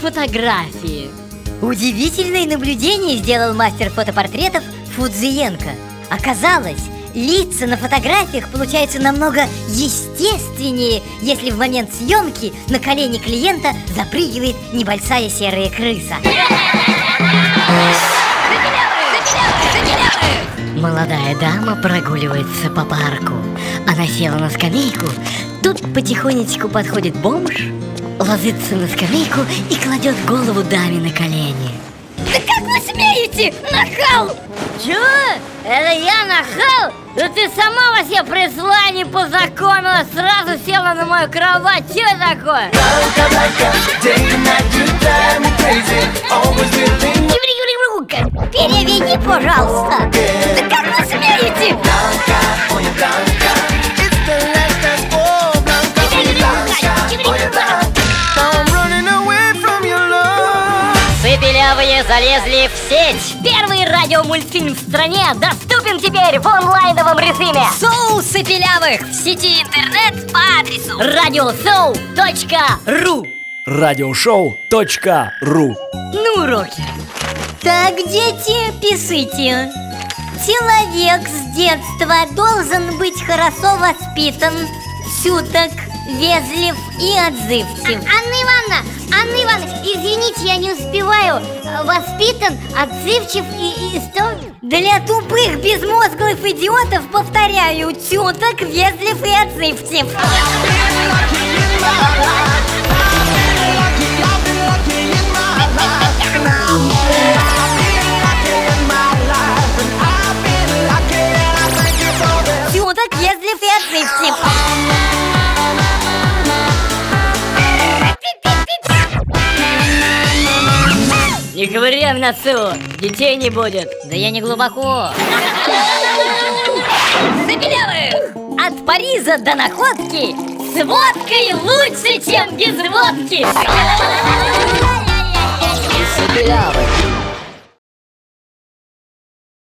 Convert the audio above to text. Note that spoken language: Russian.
фотографии. Удивительное наблюдение сделал мастер фотопортретов Фудзиенко. Оказалось, лица на фотографиях получаются намного естественнее, если в момент съемки на колени клиента запрыгивает небольшая серая крыса. Молодая дама прогуливается по парку. Она села на скамейку. Тут потихонечку подходит бомж, ложится на скамейку и кладет голову даме на колени. Да как вы смеете, нахал? Чего? Это я нахал? Да ты сама во себе пришла, не познакомилась, сразу села на мою кровать. Это такое? Переведи, пожалуйста. Сыпелявые залезли в сеть. Первый радиомультфильм в стране доступен теперь в онлайновом режиме. Соус Сыпелявых в сети интернет по адресу Радиосоу.ру Радиошоу.ру Ну, уроки. Так, дети, пишите. Человек с детства должен быть хорошо воспитан, чуток, вежлив и отзывчив. Анна Ивановна, Анна Ивановна, извините, я не успеваю. Воспитан, отзывчив и, и что? Для тупых безмозглых идиотов повторяю, чуток, вежлив и отзывчив. Чуток, вежлив и отзывчив. Не говори в носу, детей не будет. Да я не глубоко. От Парижа до находки с водкой лучше, чем без водки.